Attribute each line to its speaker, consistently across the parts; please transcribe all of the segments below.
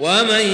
Speaker 1: ومن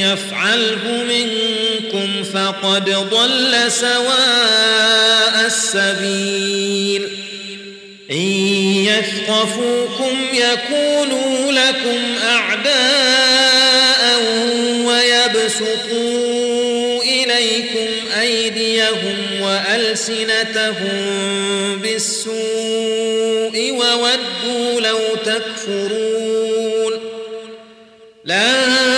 Speaker 1: يفعله منكم فقد ضل سواء السبيل. إن يثقفوكم يكونوا لكم أعداء ويبسطوا إليكم أيديهم وألسنتهم بالسوء وودوا لو تكفرون.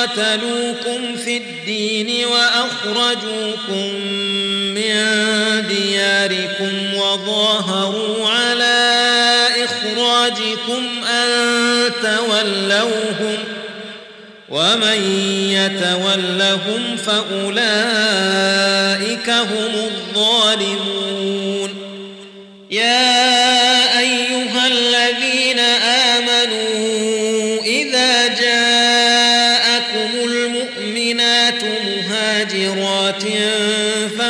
Speaker 1: قاتلوكم في الدين وأخرجوكم من دياركم وظاهروا على إخراجكم أن تولوهم ومن يتولهم فأولئك هم الظالمون. يا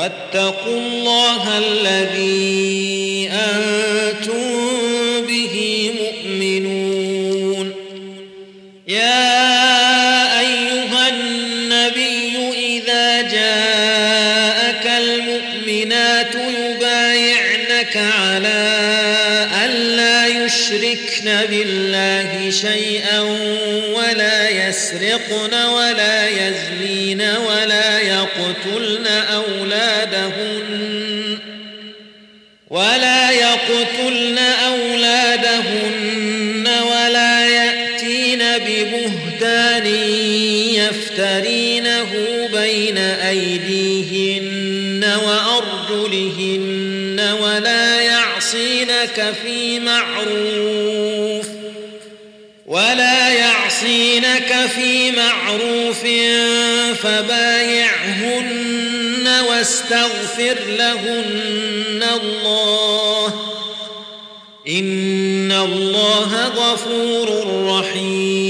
Speaker 1: واتقوا الله الذي أنتم به مؤمنون. يا أيها النبي إذا جاءك المؤمنات يبايعنك على ألا يشركن بالله شيئا ولا يسرقن ولا يزنين ولا يقتلن ولا يقتلن أولادهن ولا يأتين ببهتان يفترينه بين أيديهن وأرجلهن ولا يعصينك في معروف ولا يعصينك في معروف فبايعهن واستغفر لهن الله. إن الله غفور رحيم.